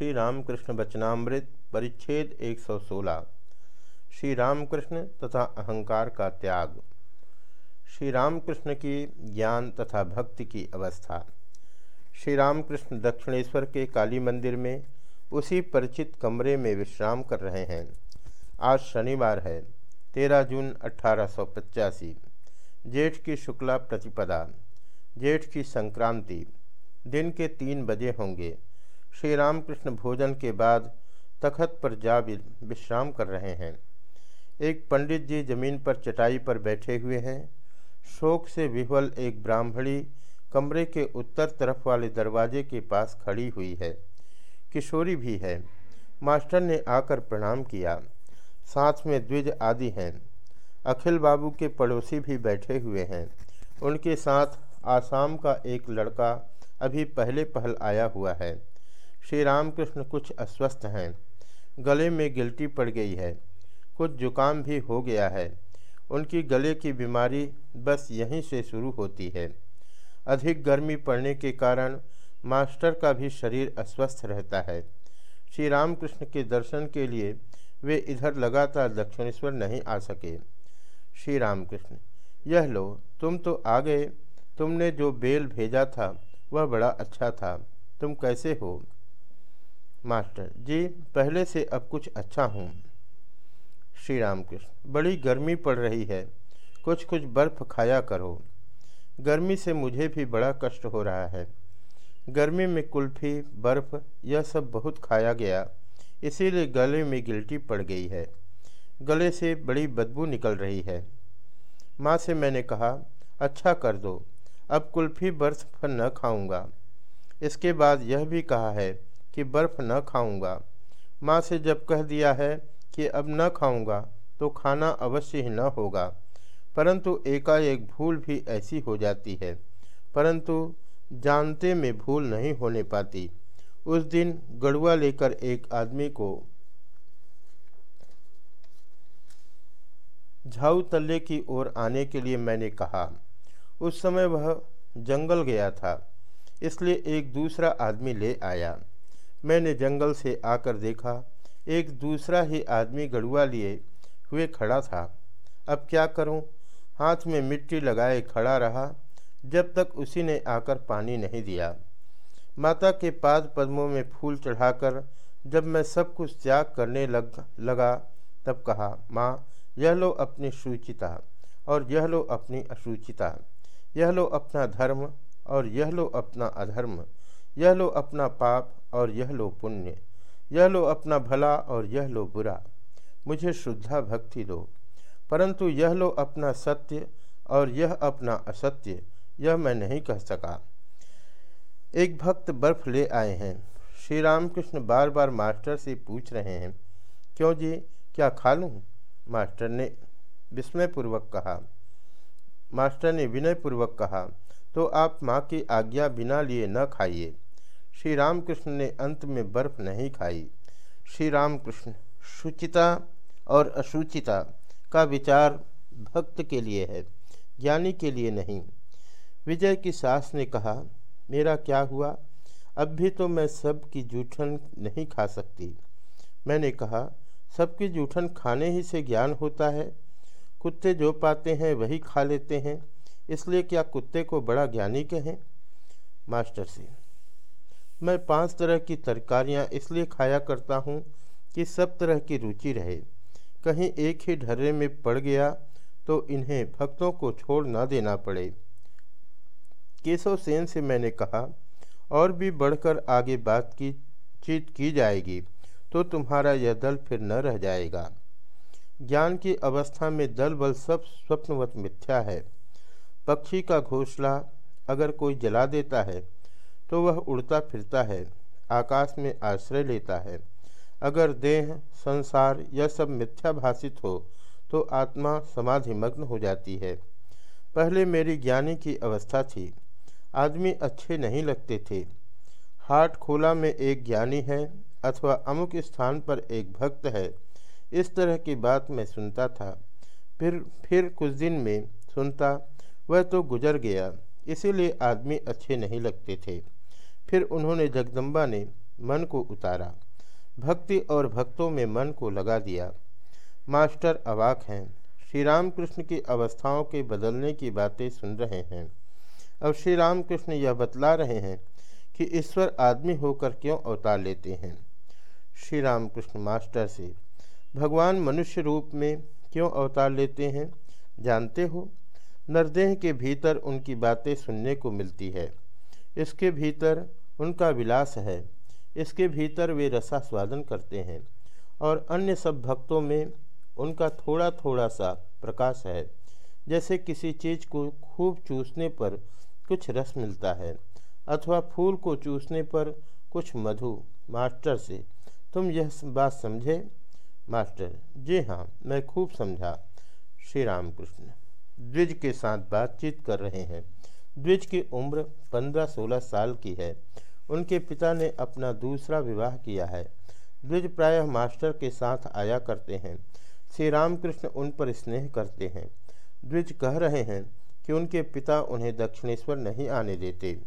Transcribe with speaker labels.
Speaker 1: श्री रामकृष्ण बचनामृत परिच्छेद 116 श्री रामकृष्ण तथा अहंकार का त्याग। श्री रामकृष्ण की ज्ञान तथा भक्ति की अवस्था। श्री रामकृष्ण दक्षिणेश्वर के काली मंदिर में, उसी परिचित कमरे में विश्राम कर रहे हैं। आज शनिवार है, तेरह जून अठारह जेठ की शुक्ला प्रतिपदा, जेठ की संक्रांति। दिन के तीन बजे होंगे। श्री रामकृष्ण भोजन के बाद तखत पर जा विश्राम कर रहे हैं। एक पंडित जी ज़मीन पर चटाई पर बैठे हुए हैं। शोक से विह्वल एक ब्राह्मणी कमरे के उत्तर तरफ़ वाले दरवाजे के पास खड़ी हुई है। किशोरी भी है। मास्टर ने आकर प्रणाम किया। साथ में द्विज आदि हैं। अखिल बाबू के पड़ोसी भी बैठे हुए हैं। उनके साथ आसाम का एक लड़का अभी पहले पहल आया हुआ है। श्री रामकृष्ण कुछ अस्वस्थ हैं। गले में गिल्टी पड़ गई है। कुछ जुकाम भी हो गया है। उनकी गले की बीमारी बस यहीं से शुरू होती है। अधिक गर्मी पड़ने के कारण मास्टर का भी शरीर अस्वस्थ रहता है। श्री रामकृष्ण के दर्शन के लिए वे इधर लगातार दक्षिणेश्वर नहीं आ सके। श्री रामकृष्ण यह लो, तुम तो आ गए। तुमने जो बेल भेजा था, वह बड़ा अच्छा था। तुम कैसे हो? मास्टर, जी, पहले से अब कुछ अच्छा हूँ। श्री राम कृष्ण बड़ी गर्मी पड़ रही है। कुछ कुछ बर्फ़ खाया करो। गर्मी से मुझे भी बड़ा कष्ट हो रहा है। गर्मी में कुल्फ़ी, बर्फ़, यह सब बहुत खाया गया। इसीलिए गले में गिल्टी पड़ गई है। गले से बड़ी बदबू निकल रही है। माँ से मैंने कहा अच्छा कर दो। अब कुल्फ़ी बर्फ़ न खाऊँगा। इसके बाद यह भी कहा है कि बर्फ़ न खाऊँगा। माँ से जब कह दिया है कि अब न खाऊँगा तो खाना अवश्य ही न होगा। परंतु एकाएक भूल भी ऐसी हो जाती है। परंतु जानते में भूल नहीं होने पाती। उस दिन गड़ुआ लेकर एक आदमी को झाऊ तल्ले की ओर आने के लिए मैंने कहा। उस समय वह जंगल गया था, इसलिए एक दूसरा आदमी ले आया। मैंने जंगल से आकर देखा, एक दूसरा ही आदमी गड़ुआ लिए हुए खड़ा था। अब क्या करूँ? हाथ में मिट्टी लगाए खड़ा रहा, जब तक उसी ने आकर पानी नहीं दिया। माता के पाद पद्मों में फूल चढ़ाकर जब मैं सब कुछ त्याग करने लग, लगा, तब कहा, माँ, यह लो अपनी सूचिता और यह लो अपनी असूचिता यह लो अपना धर्म और यह लो अपना अधर्म। यह लो अपना पाप और यह लो पुण्य, यह लो अपना भला और यह लो बुरा। मुझे शुद्धा भक्ति दो, परंतु यह लो अपना सत्य और यह अपना असत्य, यह मैं नहीं कह सका। एक भक्त बर्फ़ ले आए हैं। श्री रामकृष्ण बार बार मास्टर से पूछ रहे हैं, क्यों जी, क्या खा लूँ? मास्टर ने विस्मयपूर्वक कहा। मास्टर ने विनयपूर्वक कहा तो आप माँ की आज्ञा बिना लिए न खाइए। श्री रामकृष्ण ने अंत में बर्फ़ नहीं खाई। श्री रामकृष्ण शुचिता और अशुचिता का विचार भक्त के लिए है, ज्ञानी के लिए नहीं। विजय की सास ने कहा, मेरा क्या हुआ? अब भी तो मैं सब की जूठन नहीं खा सकती। मैंने कहा, सबकी जूठन खाने ही से ज्ञान होता है। कुत्ते जो पाते हैं वही खा लेते हैं, इसलिए क्या कुत्ते को बड़ा ज्ञानी कहें? मास्टर से मैं पाँच तरह की तरकारियाँ इसलिए खाया करता हूँ कि सब तरह की रुचि रहे। कहीं एक ही ढर्रे में पड़ गया तो इन्हें भक्तों को छोड़ ना देना पड़े। केशव सेन से मैंने कहा, और भी बढ़कर आगे बात की, चीत की जाएगी तो तुम्हारा यह दल फिर न रह जाएगा। ज्ञान की अवस्था में दल बल सब स्वप्नवत मिथ्या है। पक्षी का घोंसला अगर कोई जला देता है तो वह उड़ता फिरता है, आकाश में आश्रय लेता है। अगर देह, संसार यह सब मिथ्या भाषित हो तो आत्मा समाधि मग्न हो जाती है। पहले मेरी ज्ञानी की अवस्था थी। आदमी अच्छे नहीं लगते थे। हाट खोला में एक ज्ञानी है अथवा अमुक स्थान पर एक भक्त है, इस तरह की बात मैं सुनता था। फिर फिर कुछ दिन में सुनता, वह तो गुजर गया, इसीलिए आदमी अच्छे नहीं लगते थे। फिर उन्होंने जगदम्बा ने मन को उतारा। भक्ति और भक्तों में मन को लगा दिया। मास्टर अवाक हैं। श्री रामकृष्ण की अवस्थाओं के बदलने की बातें सुन रहे हैं। अब श्री रामकृष्ण यह बतला रहे हैं कि ईश्वर आदमी होकर क्यों अवतार लेते हैं? श्री रामकृष्ण मास्टर से, भगवान मनुष्य रूप में क्यों अवतार लेते हैं? जानते हो? नरदेह के भीतर उनकी बातें सुनने को मिलती है। इसके भीतर उनका विलास है। इसके भीतर वे रसास्वादन करते हैं और अन्य सब भक्तों में उनका थोड़ा थोड़ा सा प्रकाश है। जैसे किसी चीज़ को खूब चूसने पर कुछ रस मिलता है अथवा फूल को चूसने पर कुछ मधु। मास्टर से, तुम यह बात समझे? मास्टर, जी हाँ मैं खूब समझा। श्री रामकृष्ण द्विज के साथ बातचीत कर रहे हैं। द्विज की उम्र पंद्रह सोलह साल की है। उनके पिता ने अपना दूसरा विवाह किया है। द्विज प्रायः मास्टर के साथ आया करते हैं। श्री रामकृष्ण उन पर स्नेह करते हैं। द्विज कह रहे हैं कि उनके पिता उन्हें दक्षिणेश्वर नहीं आने देते।